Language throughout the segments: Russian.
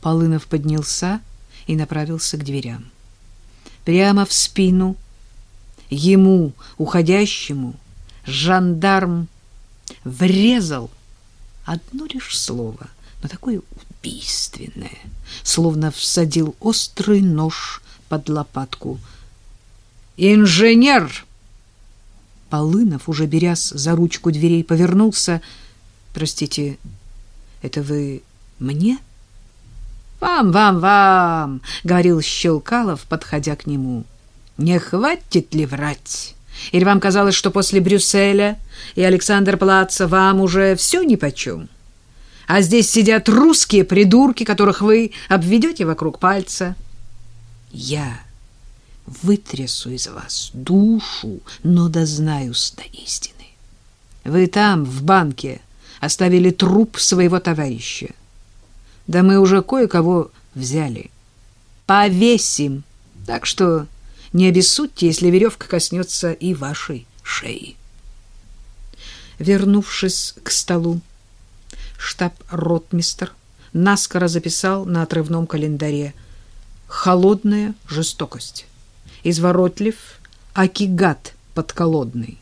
Полынов поднялся и направился к дверям. Прямо в спину ему, уходящему, жандарм врезал одно лишь слово, но такое убийственное, словно всадил острый нож под лопатку. «Инженер!» Полынов, уже берясь за ручку дверей, повернулся. «Простите, это вы мне?» «Вам, вам, вам!» — говорил Щелкалов, подходя к нему. «Не хватит ли врать? Или вам казалось, что после Брюсселя и Александр Плаца вам уже все нипочем? А здесь сидят русские придурки, которых вы обведете вокруг пальца. Я вытрясу из вас душу, но дознаюсь до истины. Вы там, в банке, оставили труп своего товарища. Да мы уже кое-кого взяли. Повесим. Так что не обессудьте, если веревка коснется и вашей шеи. Вернувшись к столу, штаб-ротмистр наскоро записал на отрывном календаре «Холодная жестокость». Изворотлив, акигат подколодный.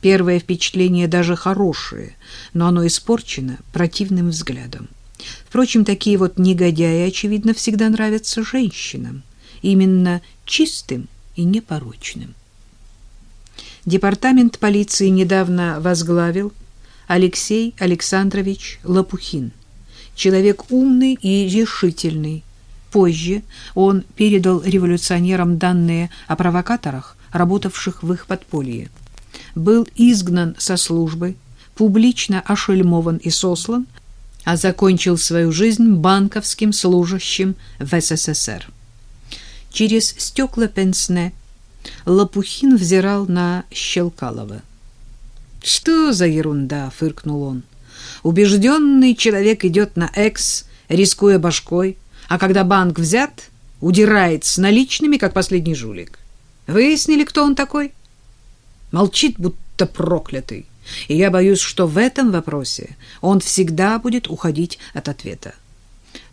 Первое впечатление даже хорошее, но оно испорчено противным взглядом. Впрочем, такие вот негодяи, очевидно, всегда нравятся женщинам, именно чистым и непорочным. Департамент полиции недавно возглавил Алексей Александрович Лопухин, человек умный и решительный. Позже он передал революционерам данные о провокаторах, работавших в их подполье. Был изгнан со службы, публично ошельмован и сослан, а закончил свою жизнь банковским служащим в СССР. Через стекла пенсне Лопухин взирал на Щелкалова. «Что за ерунда?» — фыркнул он. «Убежденный человек идет на экс, рискуя башкой, а когда банк взят, удирает с наличными, как последний жулик. Выяснили, кто он такой? Молчит, будто проклятый. И я боюсь, что в этом вопросе он всегда будет уходить от ответа.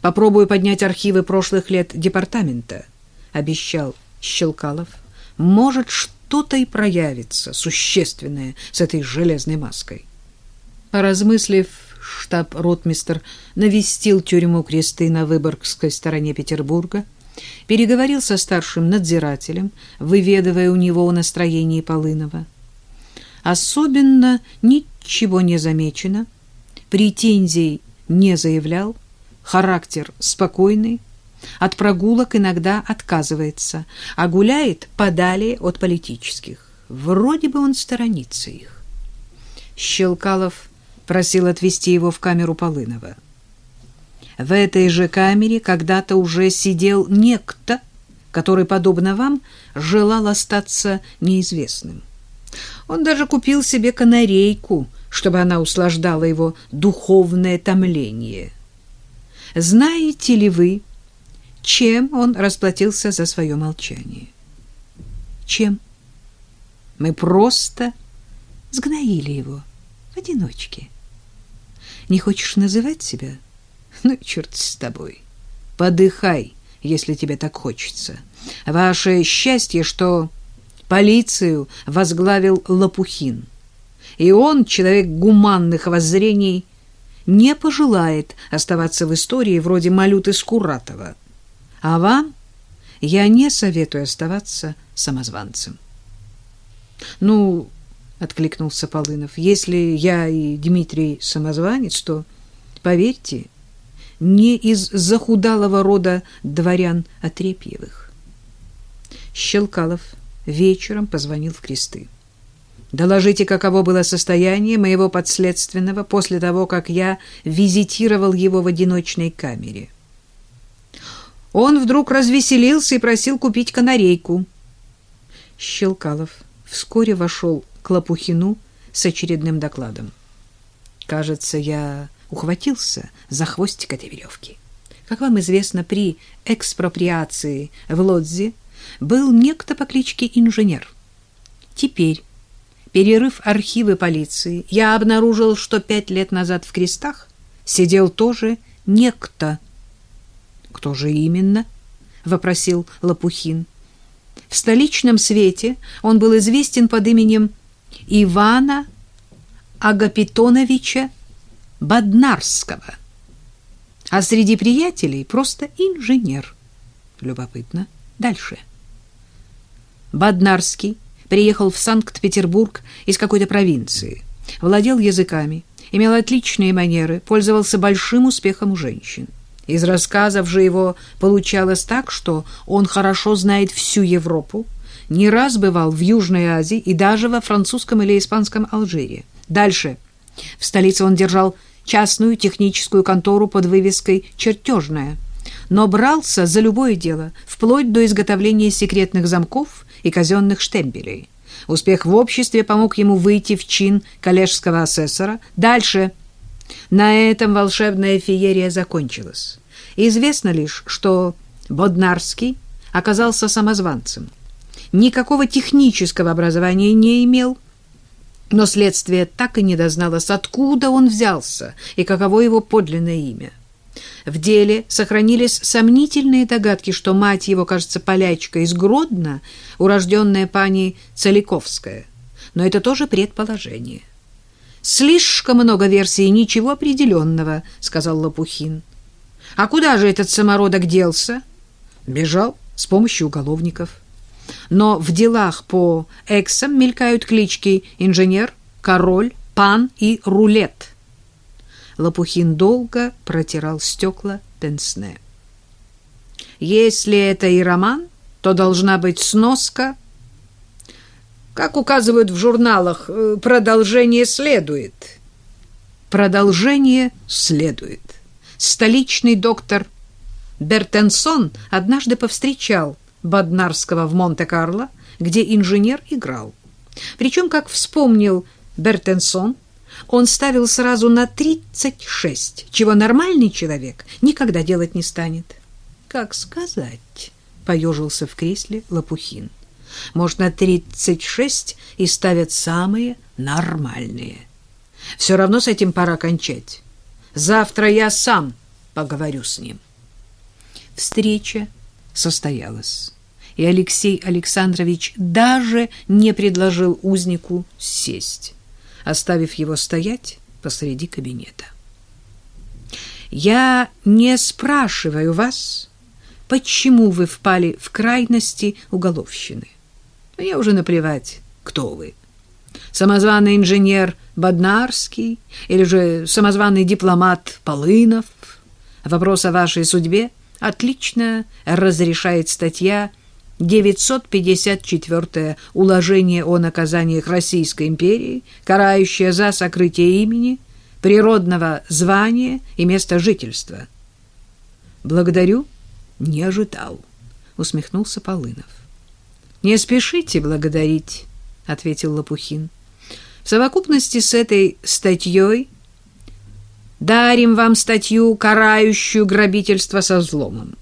Попробую поднять архивы прошлых лет департамента, обещал Щелкалов. Может, что-то и проявится существенное с этой железной маской. Поразмыслив, штаб-ротмистр навестил тюрьму Кресты на Выборгской стороне Петербурга, переговорил со старшим надзирателем, выведывая у него о настроении Полынова. Особенно ничего не замечено, претензий не заявлял, характер спокойный, от прогулок иногда отказывается, а гуляет подалее от политических. Вроде бы он сторонится их. Щелкалов просил отвезти его в камеру Полынова. В этой же камере когда-то уже сидел некто, который, подобно вам, желал остаться неизвестным. Он даже купил себе канарейку, чтобы она услаждала его духовное томление. Знаете ли вы, чем он расплатился за свое молчание? Чем? Мы просто сгноили его в одиночке. Не хочешь называть себя? Ну, черт с тобой. Подыхай, если тебе так хочется. Ваше счастье, что Полицию возглавил Лопухин. И он, человек гуманных воззрений, не пожелает оставаться в истории вроде Малюты Скуратова. А вам я не советую оставаться самозванцем. Ну, откликнулся Полынов. Если я и Дмитрий самозванец, то поверьте, не из захудалого рода дворян Отрепьевых. Щелкалов вечером позвонил в кресты. Доложите, каково было состояние моего подследственного после того, как я визитировал его в одиночной камере. Он вдруг развеселился и просил купить канарейку. Щелкалов вскоре вошел к Лопухину с очередным докладом. Кажется, я ухватился за хвостик этой веревки. Как вам известно, при экспроприации в Лодзе был некто по кличке Инженер. Теперь, перерыв архивы полиции, я обнаружил, что пять лет назад в крестах сидел тоже некто. Кто же именно? вопросил Лопухин. В столичном свете он был известен под именем Ивана Агапитоновича Баднарского. А среди приятелей просто инженер. Любопытно. Дальше. Баднарский приехал в Санкт-Петербург из какой-то провинции, владел языками, имел отличные манеры, пользовался большим успехом у женщин. Из рассказов же его получалось так, что он хорошо знает всю Европу, не раз бывал в Южной Азии и даже во французском или испанском Алжире. Дальше. В столице он держал частную техническую контору под вывеской «Чертежная», но брался за любое дело, вплоть до изготовления секретных замков и казенных штемпелей. Успех в обществе помог ему выйти в чин коллежского асессора. Дальше. На этом волшебная феерия закончилась. Известно лишь, что Боднарский оказался самозванцем. Никакого технического образования не имел, но следствие так и не дозналось, откуда он взялся и каково его подлинное имя. В деле сохранились сомнительные догадки, что мать его, кажется, полячка из Гродно, урожденная пани Целиковская. Но это тоже предположение. «Слишком много версий, ничего определенного», — сказал Лопухин. «А куда же этот самородок делся?» «Бежал с помощью уголовников». Но в делах по эксам мелькают клички «инженер», «король», «пан» и «рулет». Лопухин долго протирал стекла пенсне. Если это и роман, то должна быть сноска. Как указывают в журналах, э, продолжение следует. Продолжение следует. Столичный доктор Бертенсон однажды повстречал Баднарского в Монте-Карло, где инженер играл. Причем, как вспомнил Бертенсон, он ставил сразу на 36, чего нормальный человек никогда делать не станет. Как сказать, поежился в кресле Лопухин. Может, на 36 и ставят самые нормальные. Все равно с этим пора кончать. Завтра я сам поговорю с ним. Встреча состоялась, и Алексей Александрович даже не предложил узнику сесть оставив его стоять посреди кабинета. «Я не спрашиваю вас, почему вы впали в крайности уголовщины. Мне уже наплевать, кто вы. Самозваный инженер Боднарский или же самозваный дипломат Полынов. Вопрос о вашей судьбе отлично разрешает статья 954 уложение о наказаниях Российской империи, карающее за сокрытие имени, природного звания и места жительства. Благодарю, не ожидал, усмехнулся Полынов. Не спешите благодарить, ответил Лопухин. В совокупности с этой статьей дарим вам статью, карающую грабительство со взломом.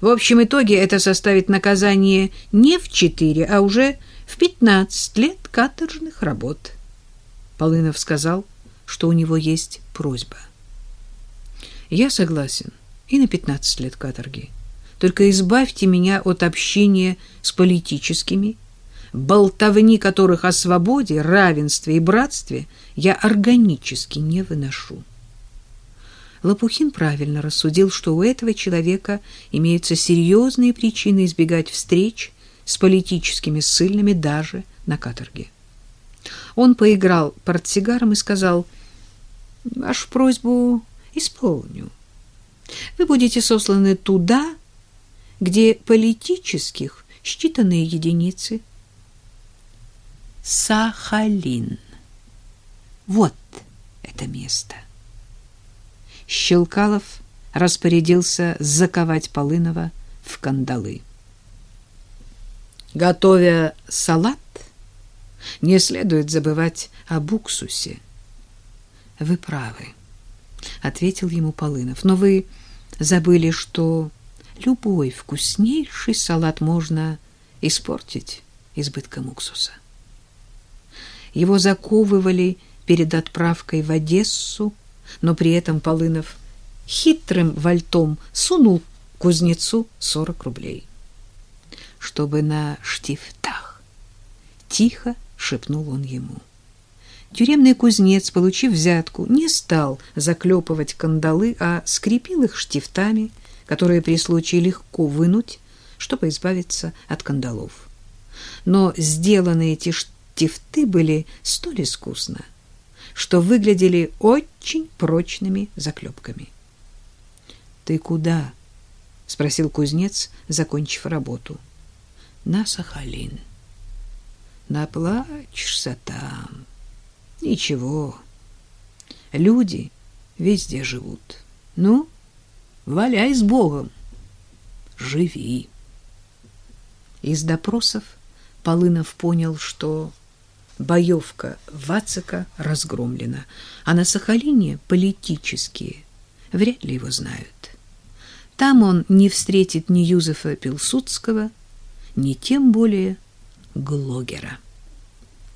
В общем итоге это составит наказание не в 4, а уже в 15 лет каторжных работ. Полынов сказал, что у него есть просьба. Я согласен и на 15 лет каторги. Только избавьте меня от общения с политическими, болтовни которых о свободе, равенстве и братстве я органически не выношу. Лопухин правильно рассудил, что у этого человека имеются серьезные причины избегать встреч с политическими ссыльными даже на каторге. Он поиграл портсигаром и сказал, «Вашу просьбу исполню. Вы будете сосланы туда, где политических считанные единицы. Сахалин. Вот это место. Щелкалов распорядился заковать Полынова в кандалы. Готовя салат, не следует забывать об уксусе. — Вы правы, — ответил ему Полынов, — но вы забыли, что любой вкуснейший салат можно испортить избытком уксуса. Его заковывали перед отправкой в Одессу, но при этом Полынов хитрым вальтом сунул кузнецу 40 рублей. Чтобы на штифтах. Тихо шепнул он ему. Тюремный кузнец, получив взятку, не стал заклепывать кандалы, а скрепил их штифтами, которые при случае легко вынуть, чтобы избавиться от кандалов. Но сделанные эти штифты были столь искусно, что выглядели очень прочными заклепками. «Ты куда?» — спросил кузнец, закончив работу. «На Сахалин». «Наплачешься там». «Ничего. Люди везде живут. Ну, валяй с Богом. Живи». Из допросов Полынов понял, что боевка Вацика разгромлена, а на Сахалине политические вряд ли его знают. Там он не встретит ни Юзефа Пилсудского, ни тем более Глогера.